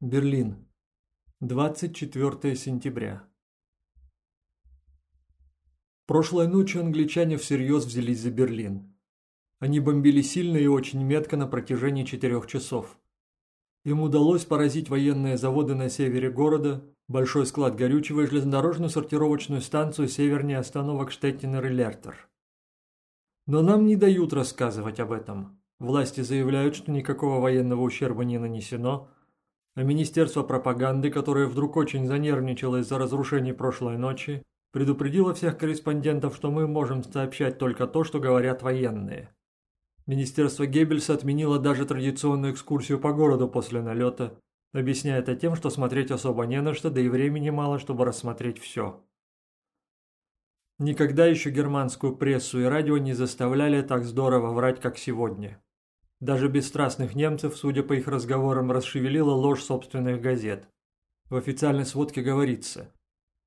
Берлин. 24 сентября. Прошлой ночью англичане всерьез взялись за Берлин. Они бомбили сильно и очень метко на протяжении четырех часов. Им удалось поразить военные заводы на севере города, большой склад горючего и железнодорожную сортировочную станцию севернее остановок Штеттинер и Лертер. Но нам не дают рассказывать об этом. Власти заявляют, что никакого военного ущерба не нанесено – а Министерство пропаганды, которое вдруг очень занервничало из-за разрушений прошлой ночи, предупредило всех корреспондентов, что мы можем сообщать только то, что говорят военные. Министерство Геббельса отменило даже традиционную экскурсию по городу после налета, объясняя это тем, что смотреть особо не на что, да и времени мало, чтобы рассмотреть все. Никогда еще германскую прессу и радио не заставляли так здорово врать, как сегодня. Даже бесстрастных немцев, судя по их разговорам, расшевелила ложь собственных газет. В официальной сводке говорится,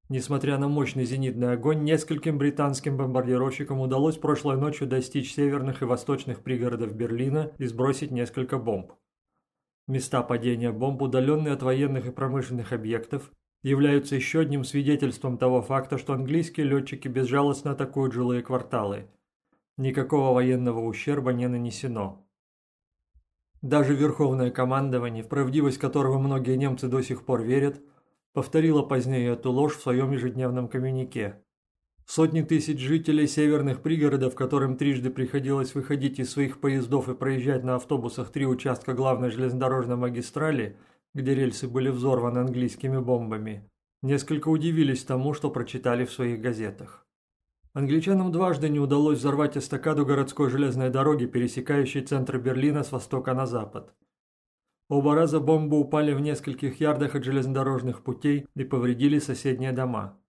несмотря на мощный зенитный огонь, нескольким британским бомбардировщикам удалось прошлой ночью достичь северных и восточных пригородов Берлина и сбросить несколько бомб. Места падения бомб, удаленные от военных и промышленных объектов, являются еще одним свидетельством того факта, что английские летчики безжалостно атакуют жилые кварталы. Никакого военного ущерба не нанесено. Даже Верховное командование, в правдивость которого многие немцы до сих пор верят, повторило позднее эту ложь в своем ежедневном коммюнике. Сотни тысяч жителей северных пригородов, которым трижды приходилось выходить из своих поездов и проезжать на автобусах три участка главной железнодорожной магистрали, где рельсы были взорваны английскими бомбами, несколько удивились тому, что прочитали в своих газетах. Англичанам дважды не удалось взорвать эстакаду городской железной дороги, пересекающей центр Берлина с востока на запад. Оба раза бомбы упали в нескольких ярдах от железнодорожных путей и повредили соседние дома.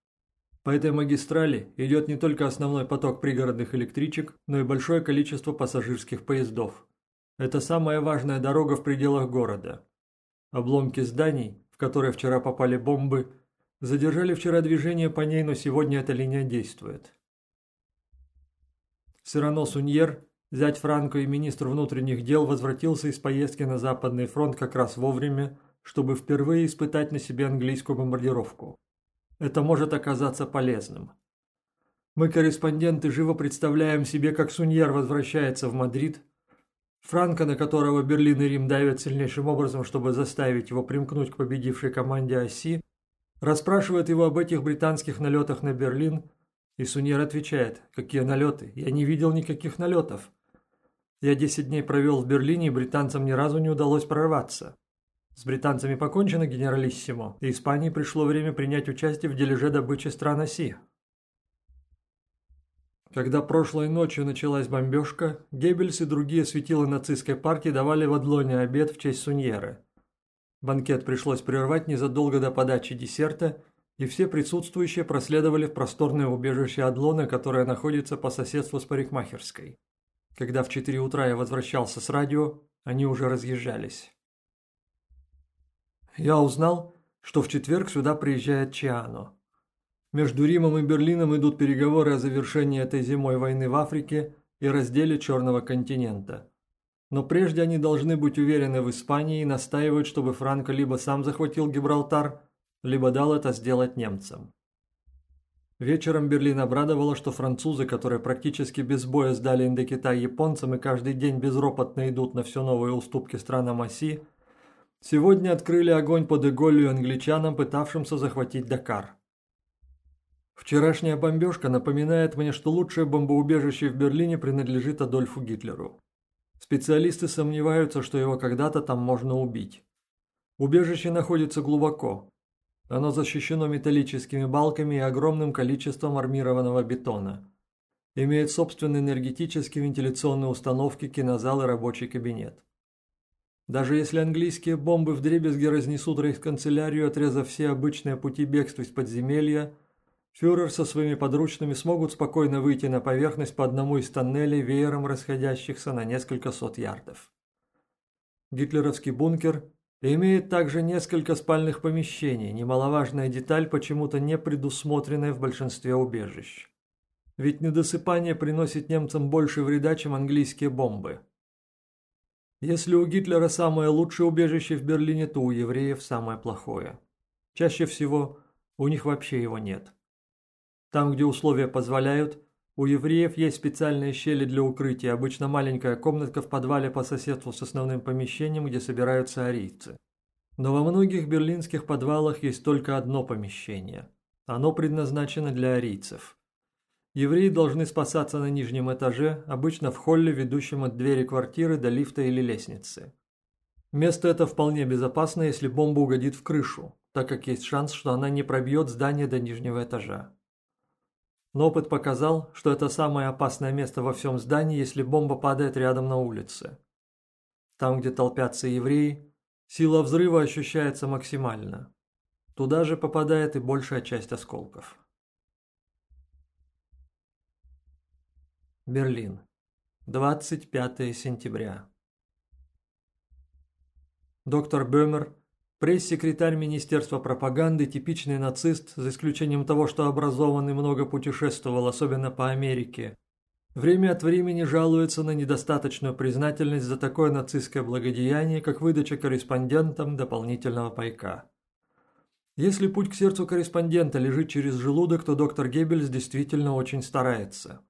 По этой магистрали идет не только основной поток пригородных электричек, но и большое количество пассажирских поездов. Это самая важная дорога в пределах города. Обломки зданий, в которые вчера попали бомбы, задержали вчера движение по ней, но сегодня эта линия действует. Сирано Суньер, зять Франко и министр внутренних дел, возвратился из поездки на Западный фронт как раз вовремя, чтобы впервые испытать на себе английскую бомбардировку. Это может оказаться полезным. Мы, корреспонденты, живо представляем себе, как Суньер возвращается в Мадрид, Франко, на которого Берлин и Рим давят сильнейшим образом, чтобы заставить его примкнуть к победившей команде оси, расспрашивает его об этих британских налетах на Берлин – и Суньер отвечает, какие налеты? Я не видел никаких налетов. Я 10 дней провел в Берлине, и британцам ни разу не удалось прорваться. С британцами покончено, генералиссимо, и Испании пришло время принять участие в дележе добычи стран оси. Когда прошлой ночью началась бомбежка, Геббельс и другие светилы нацистской партии давали в Адлоне обед в честь Суньеры. Банкет пришлось прервать незадолго до подачи десерта, и все присутствующие проследовали в просторное убежище Адлона, которое находится по соседству с парикмахерской. Когда в 4 утра я возвращался с радио, они уже разъезжались. Я узнал, что в четверг сюда приезжает Чиано. Между Римом и Берлином идут переговоры о завершении этой зимой войны в Африке и разделе Черного континента. Но прежде они должны быть уверены в Испании и настаивают, чтобы Франко либо сам захватил Гибралтар, либо дал это сделать немцам. Вечером Берлин обрадовало, что французы, которые практически без боя сдали Индокитай японцам и каждый день безропотно идут на все новые уступки странам оси, сегодня открыли огонь по Деголю и англичанам, пытавшимся захватить Дакар. Вчерашняя бомбежка напоминает мне, что лучшее бомбоубежище в Берлине принадлежит Адольфу Гитлеру. Специалисты сомневаются, что его когда-то там можно убить. Убежище находится глубоко, оно защищено металлическими балками и огромным количеством армированного бетона. Имеет собственные энергетические вентиляционные установки, кинозал и рабочий кабинет. Даже если английские бомбы вдребезги разнесут рейхсканцелярию, отрезав все обычные пути бегства из подземелья, фюрер со своими подручными смогут спокойно выйти на поверхность по одному из тоннелей, веером расходящихся на несколько сот ярдов. Гитлеровский бункер Имеет также несколько спальных помещений, немаловажная деталь, почему-то не предусмотренная в большинстве убежищ. Ведь недосыпание приносит немцам больше вреда, чем английские бомбы. Если у Гитлера самое лучшее убежище в Берлине, то у евреев самое плохое. Чаще всего у них вообще его нет. Там, где условия позволяют, у евреев есть специальные щели для укрытия, обычно маленькая комнатка в подвале по соседству с основным помещением, где собираются арийцы. Но во многих берлинских подвалах есть только одно помещение. Оно предназначено для арийцев. Евреи должны спасаться на нижнем этаже, обычно в холле, ведущем от двери квартиры до лифта или лестницы. Место это вполне безопасно, если бомба угодит в крышу, так как есть шанс, что она не пробьет здание до нижнего этажа. Но опыт показал, что это самое опасное место во всем здании, если бомба падает рядом на улице. Там, где толпятся евреи, сила взрыва ощущается максимально. Туда же попадает и большая часть осколков. Берлин. 25 сентября. Доктор Бöhmer, пресс-секретарь Министерства пропаганды, типичный нацист, за исключением того, что образован и много путешествовал, особенно по Америке, время от времени жалуется на недостаточную признательность за такое нацистское благодеяние, как выдача корреспондентам дополнительного пайка. Если путь к сердцу корреспондента лежит через желудок, то доктор Геббельс действительно очень старается.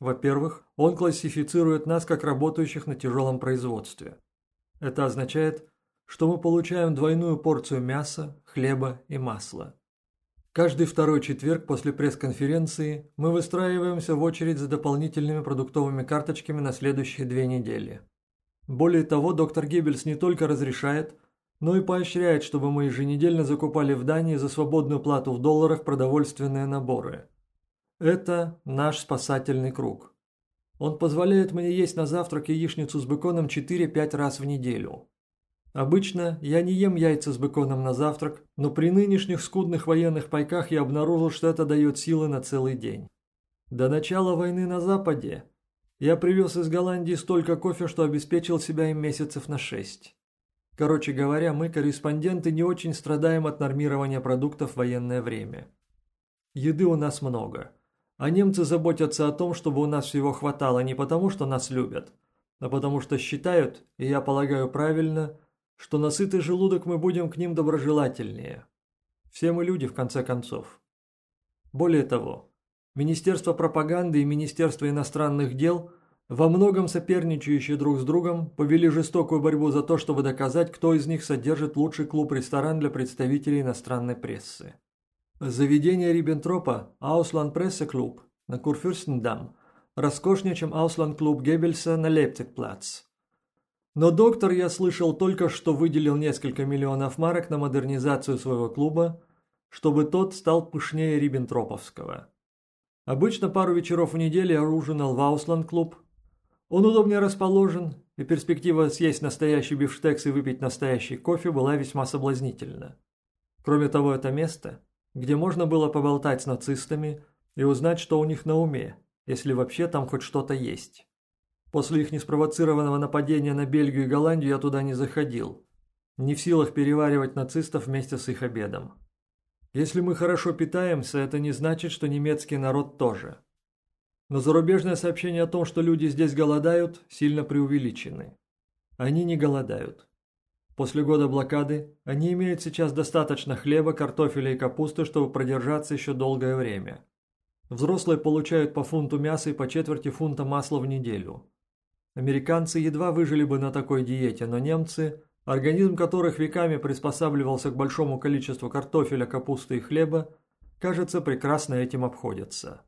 Во-первых, он классифицирует нас как работающих на тяжелом производстве. Это означает, что мы получаем двойную порцию мяса, хлеба и масла. Каждый второй четверг после пресс-конференции мы выстраиваемся в очередь за дополнительными продуктовыми карточками на следующие две недели. Более того, доктор Геббельс не только разрешает, но и поощряет, чтобы мы еженедельно закупали в Дании за свободную плату в долларах продовольственные наборы – это наш спасательный круг. Он позволяет мне есть на завтрак яичницу с беконом 4-5 раз в неделю. Обычно я не ем яйца с беконом на завтрак, но при нынешних скудных военных пайках я обнаружил, что это дает силы на целый день. До начала войны на Западе я привез из Голландии столько кофе, что обеспечил себя им месяцев на шесть. Короче говоря, мы, корреспонденты, не очень страдаем от нормирования продуктов в военное время. Еды у нас много. А немцы заботятся о том, чтобы у нас всего хватало не потому, что нас любят, а потому что считают, и я полагаю правильно, что на сытый желудок мы будем к ним доброжелательнее. Все мы люди, в конце концов. Более того, Министерство пропаганды и Министерство иностранных дел, во многом соперничающие друг с другом, повели жестокую борьбу за то, чтобы доказать, кто из них содержит лучший клуб-ресторан для представителей иностранной прессы. Заведение Риббентропа Аусланд Прессе-клуб на Курфюрстендам роскошнее, чем Аусланд клуб Геббельса на Лейпциг-плац. Но доктор, я слышал, только что выделил несколько миллионов марок на модернизацию своего клуба, чтобы тот стал пышнее Риббентроповского. Обычно пару вечеров в неделю я ужинал в Аусланд-клуб. Он удобнее расположен, и перспектива съесть настоящий бифштекс и выпить настоящий кофе была весьма соблазнительна. Кроме того, это место – где можно было поболтать с нацистами и узнать, что у них на уме, если вообще там хоть что-то есть. После их неспровоцированного нападения на Бельгию и Голландию я туда не заходил, не в силах переваривать нацистов вместе с их обедом. Если мы хорошо питаемся, это не значит, что немецкий народ тоже. Но зарубежное сообщение о том, что люди здесь голодают, сильно преувеличены. Они не голодают. После года блокады они имеют сейчас достаточно хлеба, картофеля и капусты, чтобы продержаться еще долгое время. Взрослые получают по фунту мяса и по четверти фунта масла в неделю. Американцы едва выжили бы на такой диете, но немцы, организм которых веками приспосабливался к большому количеству картофеля, капусты и хлеба, кажется, прекрасно этим обходятся.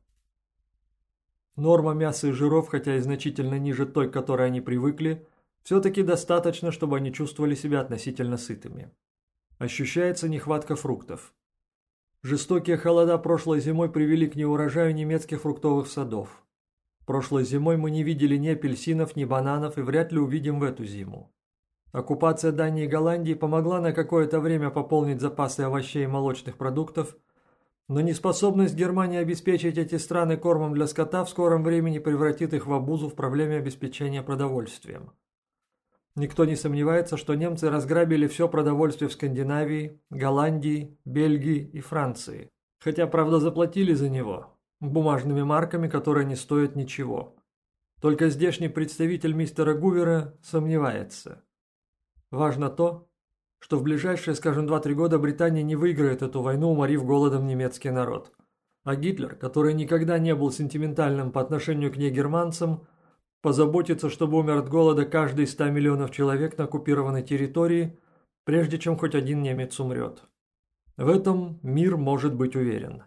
Норма мяса и жиров, хотя и значительно ниже той, к которой они привыкли, все-таки достаточно, чтобы они чувствовали себя относительно сытыми. Ощущается нехватка фруктов. Жестокие холода прошлой зимой привели к неурожаю немецких фруктовых садов. Прошлой зимой мы не видели ни апельсинов, ни бананов и вряд ли увидим в эту зиму. Оккупация Дании и Голландии помогла на какое-то время пополнить запасы овощей и молочных продуктов, но неспособность Германии обеспечить эти страны кормом для скота в скором времени превратит их в обузу в проблеме обеспечения продовольствием. Никто не сомневается, что немцы разграбили все продовольствие в Скандинавии, Голландии, Бельгии и Франции. Хотя, правда, заплатили за него бумажными марками, которые не стоят ничего. Только здешний представитель мистера Гувера сомневается. Важно то, что в ближайшие, скажем, 2-3 года Британия не выиграет эту войну, уморив голодом немецкий народ. А Гитлер, который никогда не был сентиментальным по отношению к негерманцам, позаботится, чтобы умер от голода каждый из 100 миллионов человек на оккупированной территории, прежде чем хоть один немец умрет. В этом мир может быть уверен.